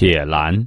铁栏。